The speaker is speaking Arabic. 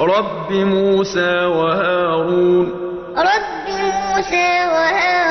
رب موسى وهارون. رب موسى وهارون.